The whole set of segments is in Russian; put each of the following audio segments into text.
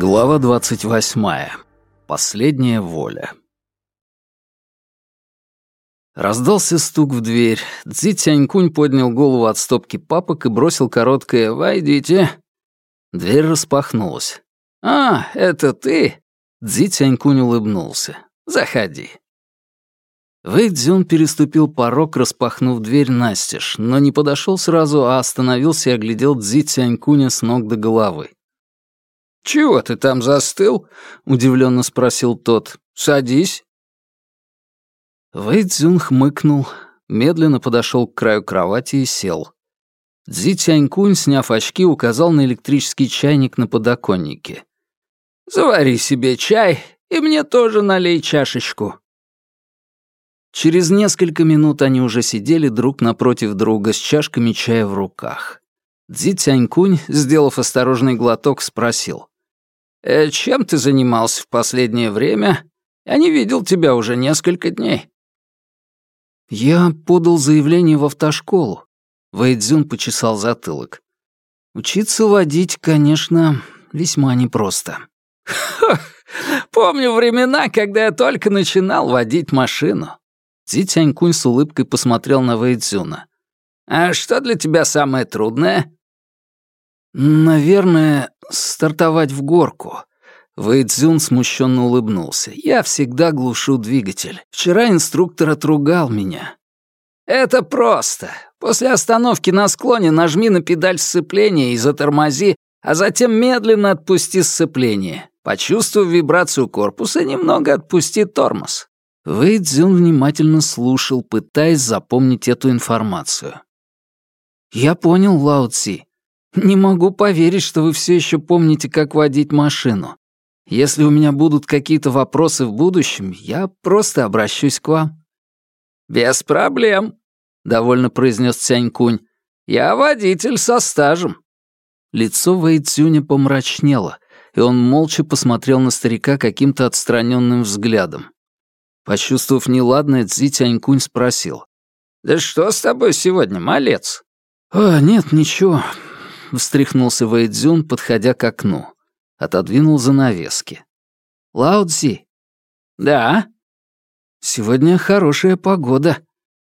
Глава двадцать восьмая. Последняя воля. Раздался стук в дверь. Цзи Тянькунь поднял голову от стопки папок и бросил короткое «Войдите». Дверь распахнулась. «А, это ты?» Цзи Тянькунь улыбнулся. «Заходи». Вэй Цзюн переступил порог, распахнув дверь настежь, но не подошел сразу, а остановился и оглядел Цзи Тянькуня с ног до головы. «Чего ты там застыл?» — удивленно спросил тот. «Садись». Вэй Цзюн хмыкнул, медленно подошел к краю кровати и сел. Цзи Тянькунь, сняв очки, указал на электрический чайник на подоконнике. «Завари себе чай, и мне тоже налей чашечку». Через несколько минут они уже сидели друг напротив друга с чашками чая в руках. Дзи Тянькунь, сделав осторожный глоток, спросил. «Э, «Чем ты занимался в последнее время? Я не видел тебя уже несколько дней». «Я подал заявление в автошколу», — Вэйдзюн почесал затылок. «Учиться водить, конечно, весьма непросто». «Ха, помню времена, когда я только начинал водить машину. Зи Тянькунь с улыбкой посмотрел на Вэйдзюна. «А что для тебя самое трудное?» «Наверное, стартовать в горку». Вэйдзюн смущенно улыбнулся. «Я всегда глушу двигатель. Вчера инструктор отругал меня». «Это просто. После остановки на склоне нажми на педаль сцепления и затормози, а затем медленно отпусти сцепление. Почувствуй вибрацию корпуса, немного отпусти тормоз. Вэй Цзюн внимательно слушал, пытаясь запомнить эту информацию. «Я понял, Лао Цзи. Не могу поверить, что вы все еще помните, как водить машину. Если у меня будут какие-то вопросы в будущем, я просто обращусь к вам». «Без проблем», — довольно произнес Цянькунь. «Я водитель со стажем». Лицо Вэй Цзюня помрачнело, и он молча посмотрел на старика каким-то отстраненным взглядом. Почувствовав неладное, Цзи Тянькунь спросил. «Да что с тобой сегодня, малец?» «А, нет, ничего», — встряхнулся Вэйдзюн, подходя к окну. Отодвинул занавески. «Лао Цзи?» «Да?» «Сегодня хорошая погода».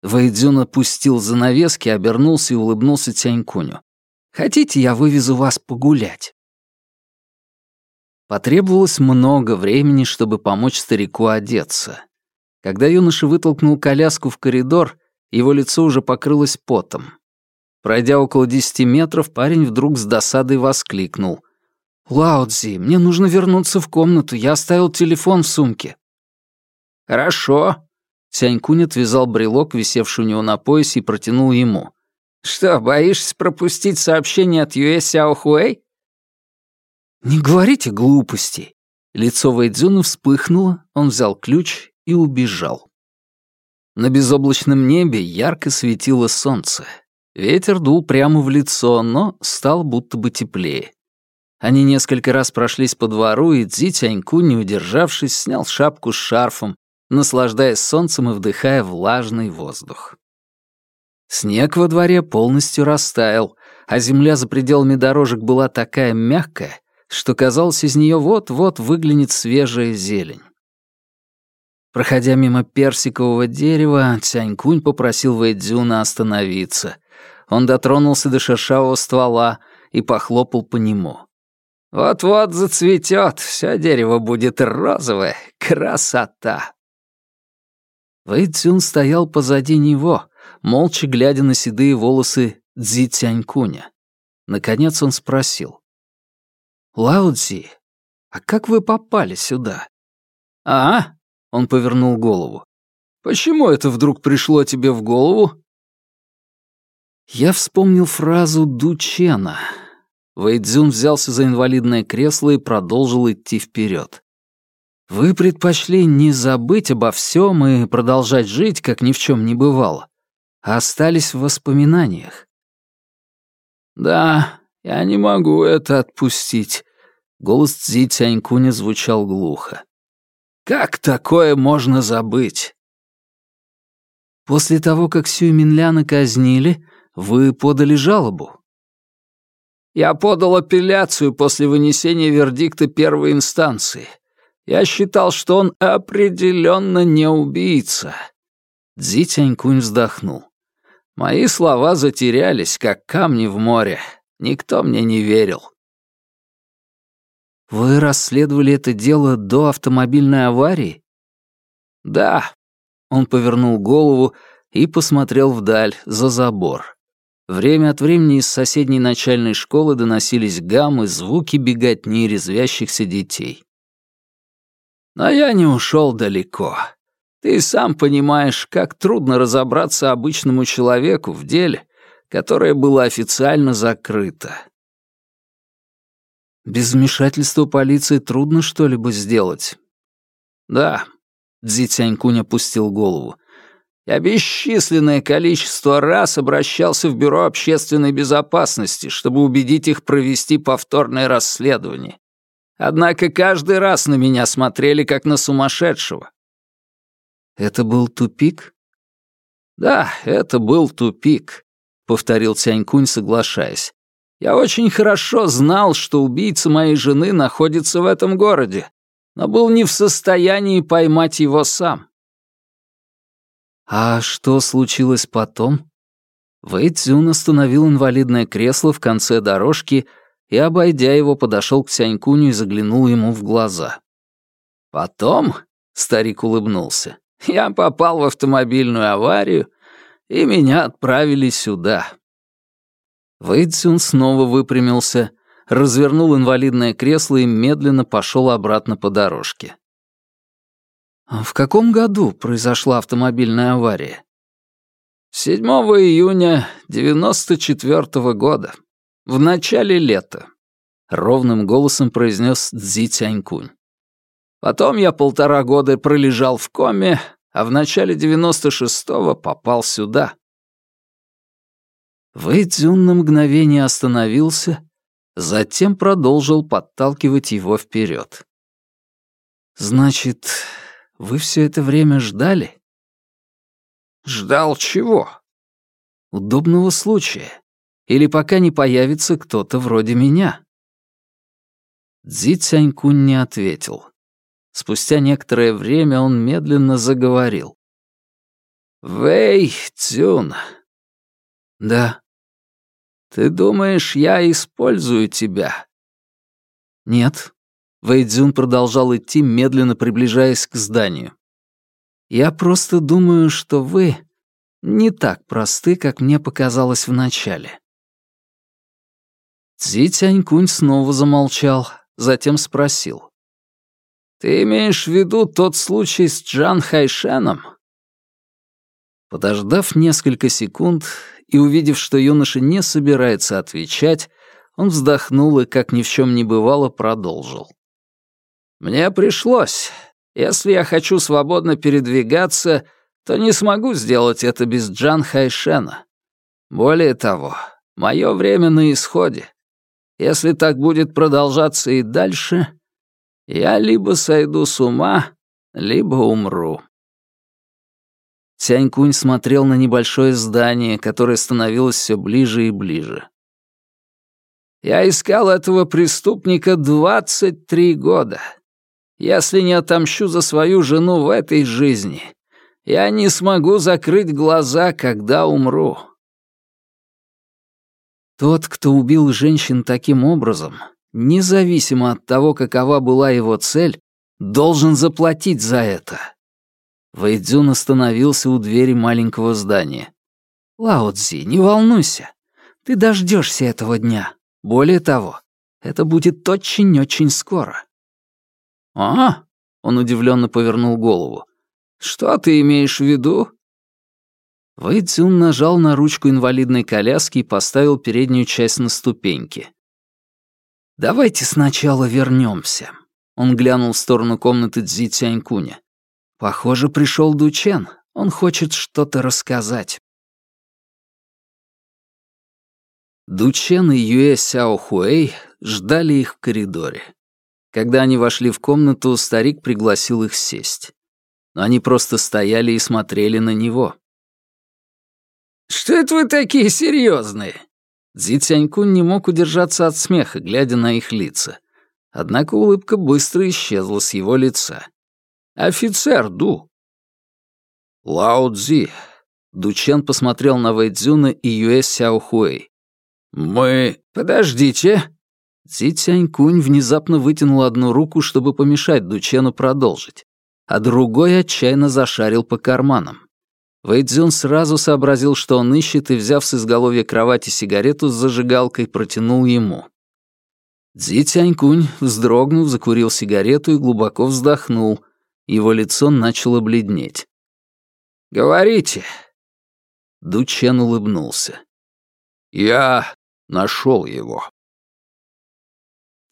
Вэйдзюн опустил занавески, обернулся и улыбнулся Тянькуню. «Хотите, я вывезу вас погулять?» Потребовалось много времени, чтобы помочь старику одеться. Когда юноша вытолкнул коляску в коридор, его лицо уже покрылось потом. Пройдя около десяти метров, парень вдруг с досадой воскликнул. «Лаудзи, мне нужно вернуться в комнату, я оставил телефон в сумке». «Хорошо». Сянькунь отвязал брелок, висевший у него на поясе, и протянул ему. «Что, боишься пропустить сообщение от Юэ Сяохуэй?» «Не говорите глупостей». Лицо Вэйдзюна вспыхнуло, он взял ключ и убежал. На безоблачном небе ярко светило солнце. Ветер дул прямо в лицо, но стал будто бы теплее. Они несколько раз прошлись по двору, и Цзи Тяньку, не удержавшись, снял шапку с шарфом, наслаждаясь солнцем и вдыхая влажный воздух. Снег во дворе полностью растаял, а земля за пределами дорожек была такая мягкая, что казалось, из нее вот-вот выглянет свежая зелень. Проходя мимо персикового дерева, Цянькунь попросил Вэйдзюна остановиться. Он дотронулся до шершавого ствола и похлопал по нему. «Вот-вот зацветет, все дерево будет розовое. Красота!» Вэйдзюн стоял позади него, молча глядя на седые волосы Цзи Цянькуня. Наконец он спросил. «Лао Цзи, а как вы попали сюда?» «А, он повернул голову. «Почему это вдруг пришло тебе в голову?» Я вспомнил фразу Дучена. Вэйдзюн взялся за инвалидное кресло и продолжил идти вперед. «Вы предпочли не забыть обо всем и продолжать жить, как ни в чем не бывало, а остались в воспоминаниях». «Да, я не могу это отпустить», — голос Цзи Цянькуня звучал глухо. Как такое можно забыть? После того, как Сюй Минляна казнили, вы подали жалобу. Я подал апелляцию после вынесения вердикта первой инстанции. Я считал, что он определенно не убийца». Дзи Тянькунь вздохнул. Мои слова затерялись, как камни в море. Никто мне не верил. Вы расследовали это дело до автомобильной аварии? Да. Он повернул голову и посмотрел вдаль, за забор. Время от времени из соседней начальной школы доносились гаммы, звуки беготни резвящихся детей. Но я не ушел далеко. Ты сам понимаешь, как трудно разобраться обычному человеку в деле, которое было официально закрыто. Без вмешательства полиции трудно что-либо сделать. Да, Дзи Цянькунь опустил голову. Я бесчисленное количество раз обращался в Бюро общественной безопасности, чтобы убедить их провести повторное расследование. Однако каждый раз на меня смотрели как на сумасшедшего. Это был тупик? Да, это был тупик, повторил Тянькунь, соглашаясь. Я очень хорошо знал, что убийца моей жены находится в этом городе, но был не в состоянии поймать его сам. А что случилось потом? Вэй Цзюн остановил инвалидное кресло в конце дорожки и, обойдя его, подошел к Сянькуню и заглянул ему в глаза. «Потом», — старик улыбнулся, я попал в автомобильную аварию, и меня отправили сюда». Вэйдзюн снова выпрямился, развернул инвалидное кресло и медленно пошел обратно по дорожке. «В каком году произошла автомобильная авария?» 7 июня 94 -го года, в начале лета», — ровным голосом произнес Цзи Тянькунь. Потом я полтора года пролежал в коме, а в начале 96-го попал сюда. Вэйдзюн на мгновение остановился, затем продолжил подталкивать его вперед. «Значит, вы все это время ждали?» «Ждал чего?» «Удобного случая. Или пока не появится кто-то вроде меня?» Цзи Цянькунь не ответил. Спустя некоторое время он медленно заговорил. «Вэй, Цюн». «Да». «Ты думаешь, я использую тебя?» «Нет». Вэй Цзюн продолжал идти, медленно приближаясь к зданию. «Я просто думаю, что вы не так просты, как мне показалось вначале». Цзи Тянькунь снова замолчал, затем спросил. Ты имеешь в виду тот случай с Джан Хайшеном?» Подождав несколько секунд и увидев, что юноша не собирается отвечать, он вздохнул и, как ни в чем не бывало, продолжил. «Мне пришлось. Если я хочу свободно передвигаться, то не смогу сделать это без Джан Хайшена. Более того, мое время на исходе. Если так будет продолжаться и дальше, я либо сойду с ума, либо умру. Тянькунь смотрел на небольшое здание, которое становилось все ближе и ближе. Я искал этого преступника 23 года. Если не отомщу за свою жену в этой жизни, я не смогу закрыть глаза, когда умру. Тот, кто убил женщин таким образом, независимо от того, какова была его цель, должен заплатить за это. Вэйдзюн остановился у двери маленького здания. «Лао Цзи, не волнуйся. Ты дождешься этого дня. Более того, это будет очень-очень скоро». «А?» — он удивленно повернул голову. «Что ты имеешь в виду?» Вэйдзюн нажал на ручку инвалидной коляски и поставил переднюю часть на ступеньки. «Давайте сначала вернемся. Он глянул в сторону комнаты Цзи Цянькуня. «Похоже, пришел Дучен. Он хочет что-то рассказать». Дучен и Юэ Сяо Хуэй ждали их в коридоре. Когда они вошли в комнату, старик пригласил их сесть. Но они просто стояли и смотрели на него. «Что это вы такие серьезные? Зи Цянькун не мог удержаться от смеха, глядя на их лица. Однако улыбка быстро исчезла с его лица. «Офицер Ду!» «Лао Цзи!» Дучен посмотрел на Вэйдзюна и Юэ Сяохуэй. «Мы... Подождите!» Цзи Цянькунь внезапно вытянул одну руку, чтобы помешать Дучену продолжить, а другой отчаянно зашарил по карманам. Вэйдзюн сразу сообразил, что он ищет, и, взяв с изголовья кровати сигарету с зажигалкой, протянул ему. Цзи Тянькунь, вздрогнув, закурил сигарету и глубоко вздохнул. Его лицо начало бледнеть. «Говорите!» Дучен улыбнулся. «Я нашел его».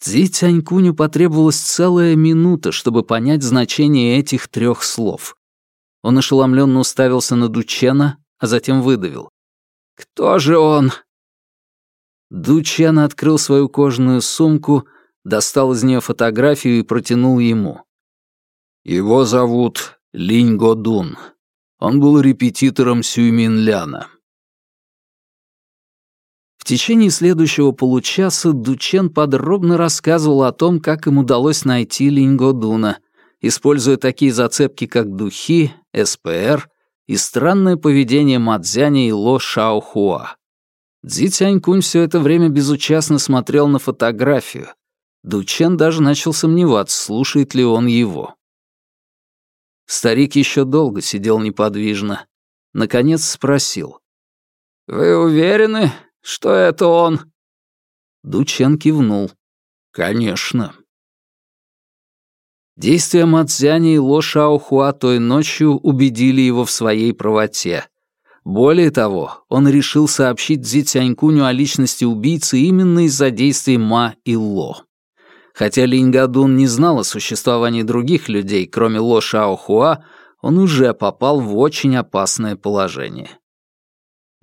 Цзи Тянькуню потребовалась целая минута, чтобы понять значение этих трех слов. Он ошеломленно уставился на Дучена, а затем выдавил. «Кто же он?» Дучен открыл свою кожаную сумку, достал из нее фотографию и протянул ему. «Его зовут Линь Годун. Он был репетитором Сюйминляна. В течение следующего получаса Дучен подробно рассказывал о том, как им удалось найти Линьгодуна, используя такие зацепки, как духи, СПР и странное поведение Мадзяня и Ло Шаохуа. Цзи Цянькунь все это время безучастно смотрел на фотографию. Дучен даже начал сомневаться, слушает ли он его. Старик еще долго сидел неподвижно. Наконец спросил. «Вы уверены, что это он?» Дучен кивнул. «Конечно». Действия Мацзяни и Ло Шаохуа той ночью убедили его в своей правоте. Более того, он решил сообщить Цзи Цянькуню о личности убийцы именно из-за действий Ма и Ло. Хотя Линь Гадун не знал о существовании других людей, кроме Ло Шаохуа, он уже попал в очень опасное положение.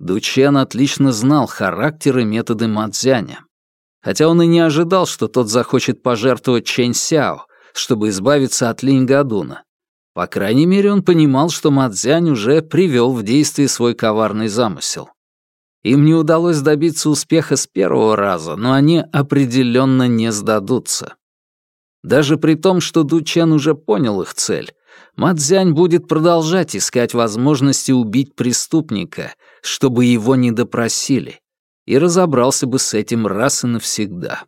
Дучен отлично знал характер и методы Мадзяня. Хотя он и не ожидал, что тот захочет пожертвовать Чэнь Сяо, чтобы избавиться от Линь Гадуна. По крайней мере, он понимал, что Мадзянь уже привел в действие свой коварный замысел. Им не удалось добиться успеха с первого раза, но они определенно не сдадутся. Даже при том, что Дучен уже понял их цель, Мадзянь будет продолжать искать возможности убить преступника, чтобы его не допросили, и разобрался бы с этим раз и навсегда.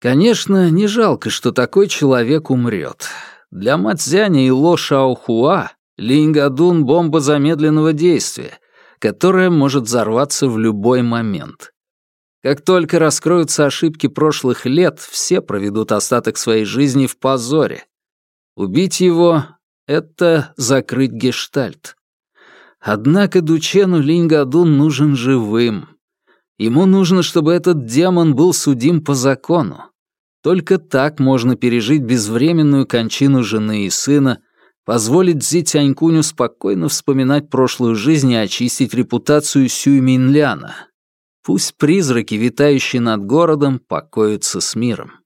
Конечно, не жалко, что такой человек умрет. Для Мадзяня и Ло Шаохуа Лингадун — бомба замедленного действия, которая может взорваться в любой момент. Как только раскроются ошибки прошлых лет, все проведут остаток своей жизни в позоре, Убить его — это закрыть гештальт. Однако Дучену Линьгадун нужен живым. Ему нужно, чтобы этот демон был судим по закону. Только так можно пережить безвременную кончину жены и сына, позволить Зи Тянькуню спокойно вспоминать прошлую жизнь и очистить репутацию Сюй Минляна. Пусть призраки, витающие над городом, покоятся с миром.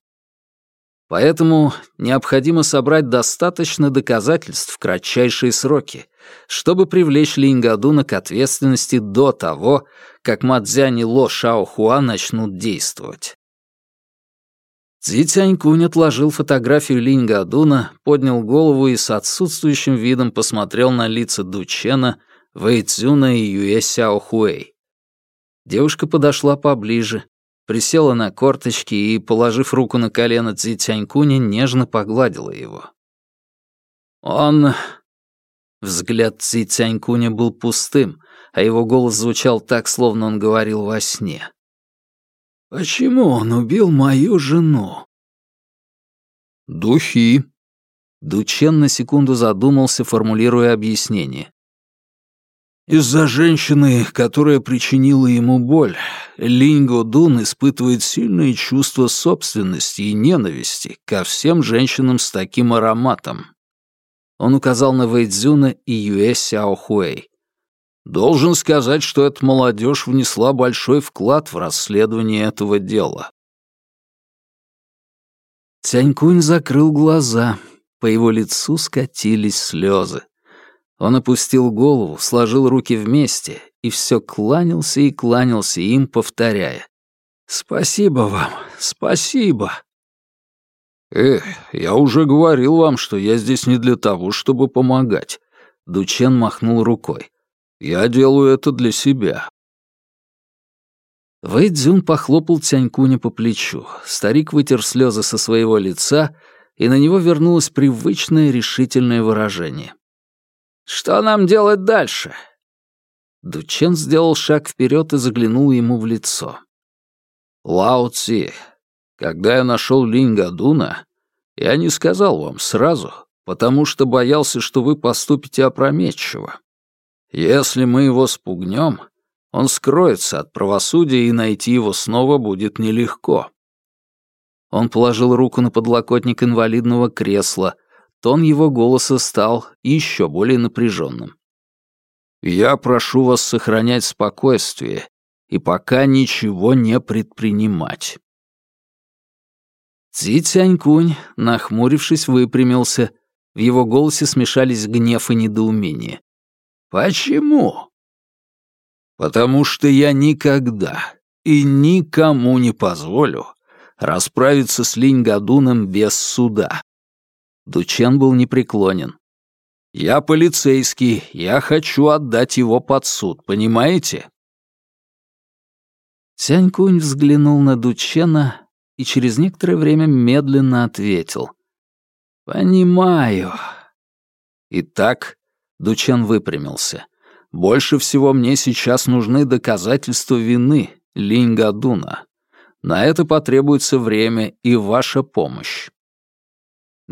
Поэтому необходимо собрать достаточно доказательств в кратчайшие сроки, чтобы привлечь Линьгадуна к ответственности до того, как Мадзянь и Ло Шаохуа начнут действовать. Цзи Цянькунь отложил фотографию Линьгадуна, поднял голову и с отсутствующим видом посмотрел на лица Дучена, Вэйцзюна и Юэ Сяохуэй. Девушка подошла поближе, присела на корточки и, положив руку на колено Цзи Тянькуня, нежно погладила его. Он... Взгляд Цзи Тянькуня был пустым, а его голос звучал так, словно он говорил во сне. «Почему он убил мою жену?» «Духи». Дучен на секунду задумался, формулируя объяснение. Из-за женщины, которая причинила ему боль, Линго Дун испытывает сильные чувства собственности и ненависти ко всем женщинам с таким ароматом. Он указал на Вэйдзюна и Юэ Сяохуэй. Должен сказать, что эта молодежь внесла большой вклад в расследование этого дела. Цянькунь закрыл глаза, по его лицу скатились слезы. Он опустил голову, сложил руки вместе и все кланялся и кланялся им, повторяя. «Спасибо вам, спасибо!» «Эх, я уже говорил вам, что я здесь не для того, чтобы помогать», — Дучен махнул рукой. «Я делаю это для себя». Вэйдзюн похлопал Тянькуня по плечу. Старик вытер слезы со своего лица, и на него вернулось привычное решительное выражение. «Что нам делать дальше?» Дучен сделал шаг вперед и заглянул ему в лицо. «Лао Ци, когда я нашел Линь Гадуна, я не сказал вам сразу, потому что боялся, что вы поступите опрометчиво. Если мы его спугнем, он скроется от правосудия, и найти его снова будет нелегко». Он положил руку на подлокотник инвалидного кресла. Тон его голоса стал еще более напряженным. Я прошу вас сохранять спокойствие и пока ничего не предпринимать». Цзи Цянькунь, нахмурившись, выпрямился. В его голосе смешались гнев и недоумение. «Почему?» «Потому что я никогда и никому не позволю расправиться с Линь Гадуном без суда». Дучен был непреклонен. Я полицейский, я хочу отдать его под суд, понимаете?» Сянькунь взглянул на Дучена и через некоторое время медленно ответил. «Понимаю». «Итак», — Дучен выпрямился, — «больше всего мне сейчас нужны доказательства вины Линьгадуна. На это потребуется время и ваша помощь».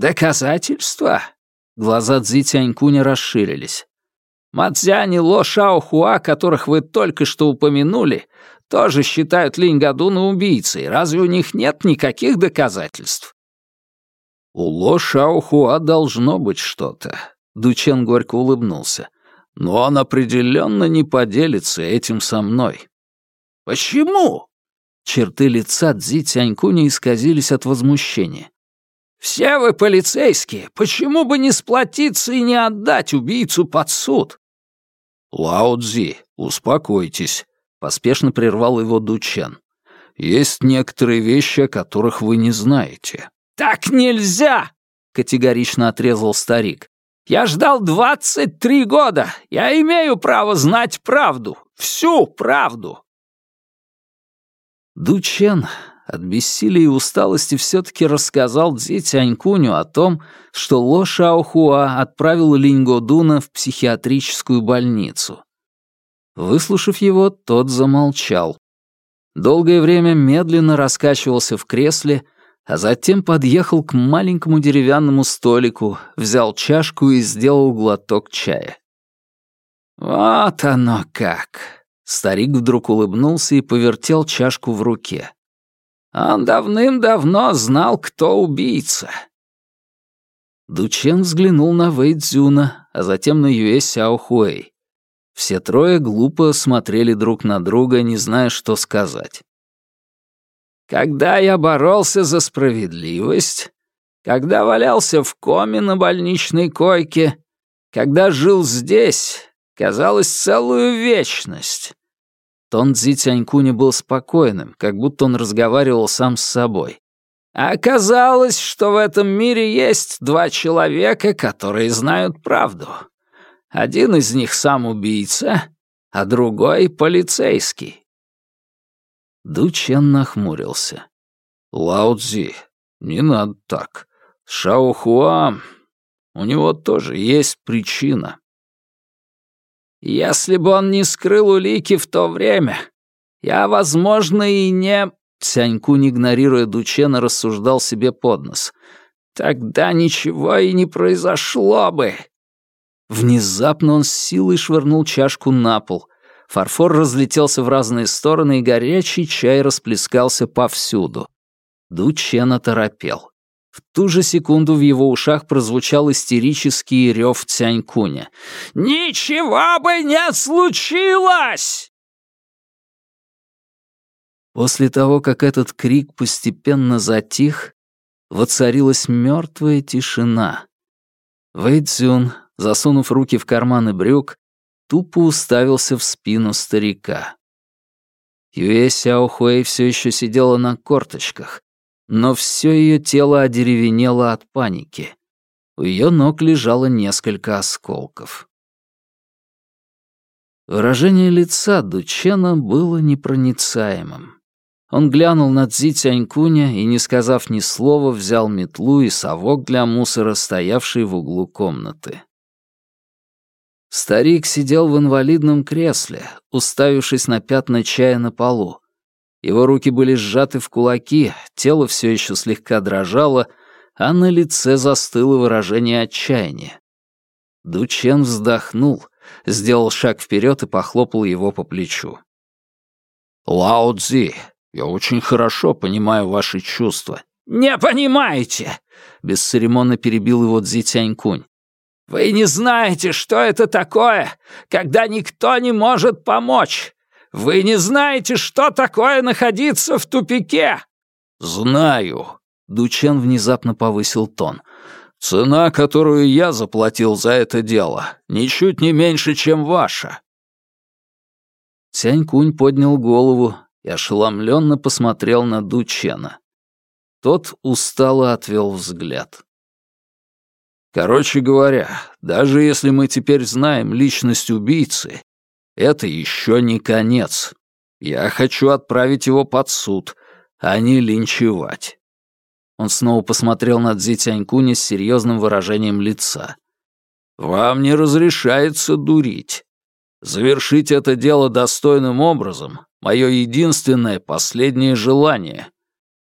«Доказательства?» Глаза Цзи Тянькуня расширились. Мадзянь и Ло Шаохуа, которых вы только что упомянули, тоже считают Линь Гадуна убийцей. Разве у них нет никаких доказательств? У Ло Шаохуа должно быть что-то. Дучен горько улыбнулся. Но он определенно не поделится этим со мной. Почему? Черты лица Цзи Тянькуня исказились от возмущения. «Все вы полицейские, почему бы не сплотиться и не отдать убийцу под суд?» «Лао Цзи, успокойтесь», — поспешно прервал его Дучен. «Есть некоторые вещи, о которых вы не знаете». «Так нельзя!» — категорично отрезал старик. «Я ждал двадцать три года. Я имею право знать правду. Всю правду!» Дучен от бессилия и усталости все-таки рассказал Цзи Тянькуню о том, что Ло Шаохуа отправил Линго Дуна в психиатрическую больницу. Выслушав его, тот замолчал. Долгое время медленно раскачивался в кресле, а затем подъехал к маленькому деревянному столику, взял чашку и сделал глоток чая. «Вот оно как!» Старик вдруг улыбнулся и повертел чашку в руке. Он давным-давно знал, кто убийца. Дучен взглянул на Вэй Цзюна, а затем на Юэ Сяо Хуэй. Все трое глупо смотрели друг на друга, не зная, что сказать. «Когда я боролся за справедливость, когда валялся в коме на больничной койке, когда жил здесь, казалось, целую вечность. Тон Цзи Тянькуня был спокойным, как будто он разговаривал сам с собой. оказалось, что в этом мире есть два человека, которые знают правду. Один из них сам убийца, а другой — полицейский. Дучен нахмурился. «Лао Цзи, не надо так. Шао Хуа, у него тоже есть причина». Если бы он не скрыл улики в то время, я, возможно, и не...» Цянькун, игнорируя Дучена, рассуждал себе под нос. «Тогда ничего и не произошло бы». Внезапно он с силой швырнул чашку на пол. Фарфор разлетелся в разные стороны, и горячий чай расплескался повсюду. Дучен оторопел. В ту же секунду в его ушах прозвучал истерический рев Цянькуня. «Ничего бы не случилось!» После того, как этот крик постепенно затих, воцарилась мертвая тишина. Вэйцзюн, засунув руки в карманы брюк, тупо уставился в спину старика. Юэ Сяохуэй все еще сидела на корточках, но все ее тело одеревенело от паники. У ее ног лежало несколько осколков. Выражение лица Дучена было непроницаемым. Он глянул на Цзи Тянькуня и, не сказав ни слова, взял метлу и совок для мусора, стоявший в углу комнаты. Старик сидел в инвалидном кресле, уставившись на пятна чая на полу. Его руки были сжаты в кулаки, тело все еще слегка дрожало, а на лице застыло выражение отчаяния. Дучен вздохнул, сделал шаг вперед и похлопал его по плечу. «Лао Цзи, я очень хорошо понимаю ваши чувства». «Не понимаете!» — бесцеремонно перебил его Цзи Тянькунь. «Вы не знаете, что это такое, когда никто не может помочь. Вы не знаете, что такое находиться в тупике». «Знаю», — Дучен внезапно повысил тон. «Цена, которую я заплатил за это дело, ничуть не меньше, чем ваша». Тянь-Кунь поднял голову, и ошеломленно посмотрел на Дучена. Тот устало отвел взгляд. Короче говоря, даже если мы теперь знаем личность убийцы, это еще не конец. Я хочу отправить его под суд, а не линчевать. Он снова посмотрел на Цзи Тянькуня с серьезным выражением лица. «Вам не разрешается дурить. Завершить это дело достойным образом — мое единственное последнее желание.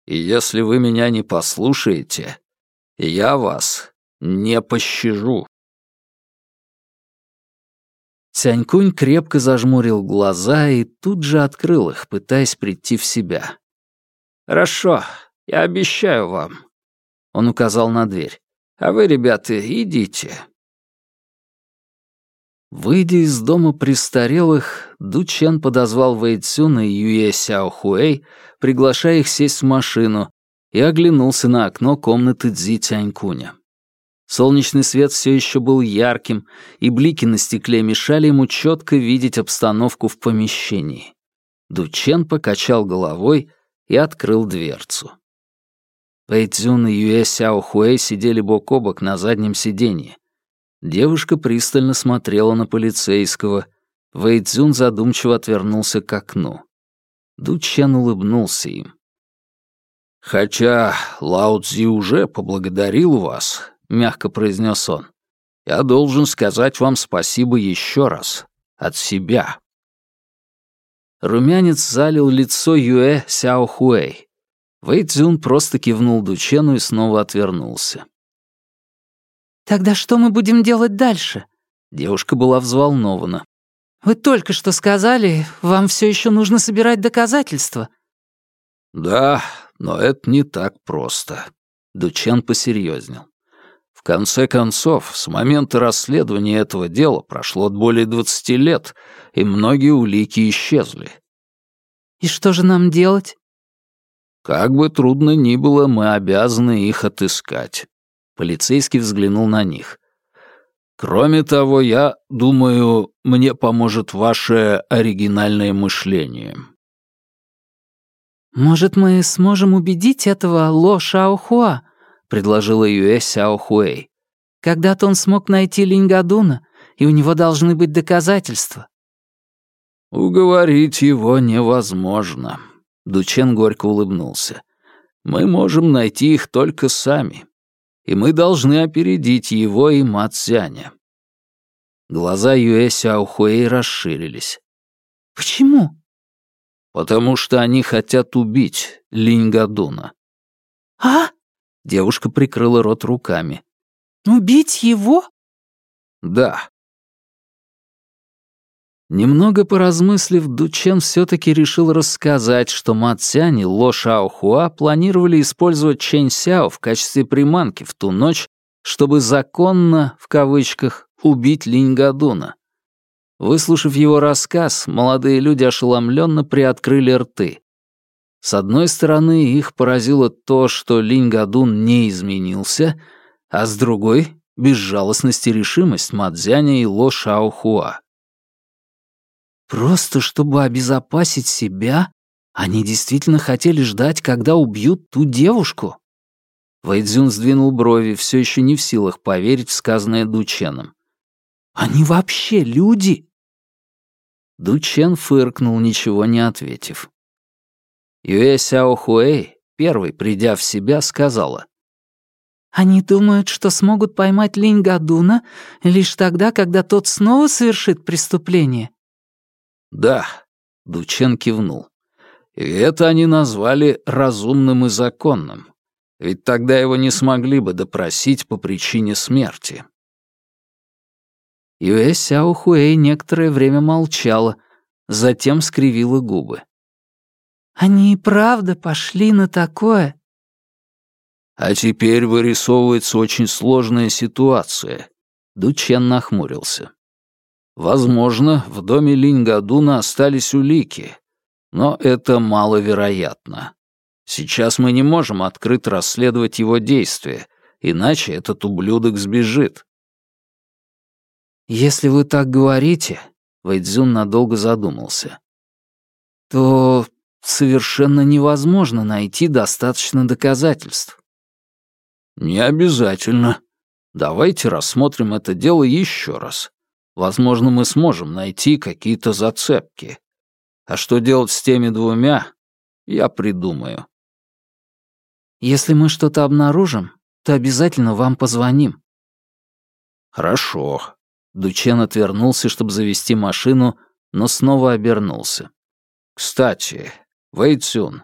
И если вы меня не послушаете, я вас не пощажу». Сянькунь крепко зажмурил глаза и тут же открыл их, пытаясь прийти в себя. «Хорошо, я обещаю вам». Он указал на дверь. «А вы, ребята, идите. Выйдя из дома престарелых, Ду Чен подозвал Вэй Цюна и Юэ Сяо Хуэй, приглашая их сесть в машину, и оглянулся на окно комнаты Цзи Тянькуня. Солнечный свет все еще был ярким, и блики на стекле мешали ему четко видеть обстановку в помещении. Дучен покачал головой и открыл дверцу. Пэйцзюн и Юэ Сяо Хуэй сидели бок о бок на заднем сиденье. Девушка пристально смотрела на полицейского. Вэйцзюн задумчиво отвернулся к окну. Дучен улыбнулся им. «Хотя Лао Цзи уже поблагодарил вас», — мягко произнес он. «Я должен сказать вам спасибо еще раз. От себя». Румянец залил лицо Юэ Сяо Хуэй. Вэйцзюн просто кивнул Дучену и снова отвернулся. «Тогда что мы будем делать дальше?» Девушка была взволнована. «Вы только что сказали, вам все еще нужно собирать доказательства». «Да, но это не так просто», — Дучен посерьезнел. «В конце концов, с момента расследования этого дела прошло более двадцати лет, и многие улики исчезли». «И что же нам делать?» «Как бы трудно ни было, мы обязаны их отыскать. Полицейский взглянул на них. «Кроме того, я думаю, мне поможет ваше оригинальное мышление». «Может, мы сможем убедить этого Ло Шаохуа?» — предложила Юэ Сяохуэй. «Когда-то он смог найти Линьгадуна, и у него должны быть доказательства». «Уговорить его невозможно», — Дучен горько улыбнулся. «Мы можем найти их только сами и мы должны опередить его и Мацзяня». Глаза Юэ Сяохуэй расширились. «Почему?» «Потому что они хотят убить Линьгадуна». «А?» Девушка прикрыла рот руками. «Убить его?» «Да. Немного поразмыслив, Дучен все-таки решил рассказать, что Ма Цянь и Ло Шаохуа планировали использовать Чэнь Сяо в качестве приманки в ту ночь, чтобы законно, в кавычках, убить Линь Гадуна. Выслушав его рассказ, молодые люди ошеломленно приоткрыли рты. С одной стороны, их поразило то, что Линь Гадун не изменился, а с другой — безжалостность и решимость Мадзяня и Ло Шаохуа. Просто чтобы обезопасить себя, они действительно хотели ждать, когда убьют ту девушку? Вэйдзюн сдвинул брови, все еще не в силах поверить в сказанное Дученом. «Они вообще люди?» Дучен фыркнул, ничего не ответив. Юэ Сяо Хуэй, первый, придя в себя, сказала. «Они думают, что смогут поймать Линь Гадуна лишь тогда, когда тот снова совершит преступление. «Да», — Дучен кивнул. «И это они назвали разумным и законным. Ведь тогда его не смогли бы допросить по причине смерти». Юэ Сяо Хуэй некоторое время молчала, затем скривила губы. «Они и правда пошли на такое?» «А теперь вырисовывается очень сложная ситуация», — Дучен нахмурился. Возможно, в доме Линьгадуна остались улики, но это маловероятно. Сейчас мы не можем открыто расследовать его действия, иначе этот ублюдок сбежит. «Если вы так говорите», — Вэйдзюн надолго задумался, «то совершенно невозможно найти достаточно доказательств». «Не обязательно. Давайте рассмотрим это дело еще раз. Возможно, мы сможем найти какие-то зацепки. А что делать с теми двумя, я придумаю. Если мы что-то обнаружим, то обязательно вам позвоним. Хорошо. Дучен отвернулся, чтобы завести машину, но снова обернулся. Кстати, Вэйцюн,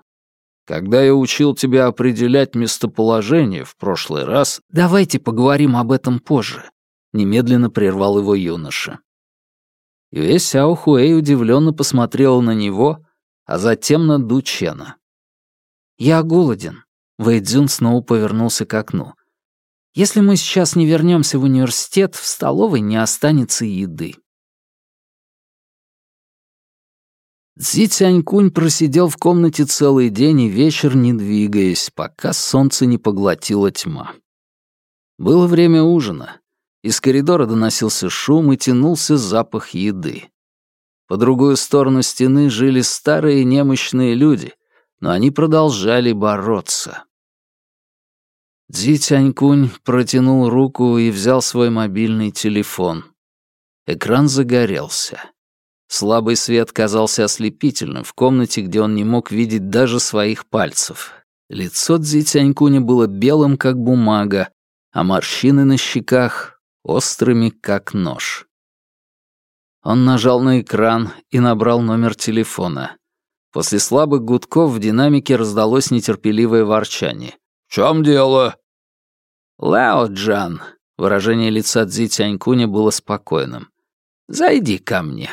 когда я учил тебя определять местоположение в прошлый раз... Давайте поговорим об этом позже. Немедленно прервал его юноша. Юэ Сяо Хуэй удивленно посмотрела на него, а затем на Ду Чена. «Я голоден», — Вэйдзюн снова повернулся к окну. «Если мы сейчас не вернемся в университет, в столовой не останется еды». Цзи Цянькунь просидел в комнате целый день и вечер, не двигаясь, пока солнце не поглотила тьма. Было время ужина, из коридора доносился шум и тянулся запах еды. По другую сторону стены жили старые немощные люди, но они продолжали бороться. Дзи Тянькунь протянул руку и взял свой мобильный телефон. Экран загорелся. Слабый свет казался ослепительным в комнате, где он не мог видеть даже своих пальцев. Лицо Дзи Тянькуня было белым, как бумага, а морщины на щеках острыми, как нож. Он нажал на экран и набрал номер телефона. После слабых гудков в динамике раздалось нетерпеливое ворчание. «В чем дело?» «Лао Джан», — выражение лица Цзи Тянькуня было спокойным. «Зайди ко мне».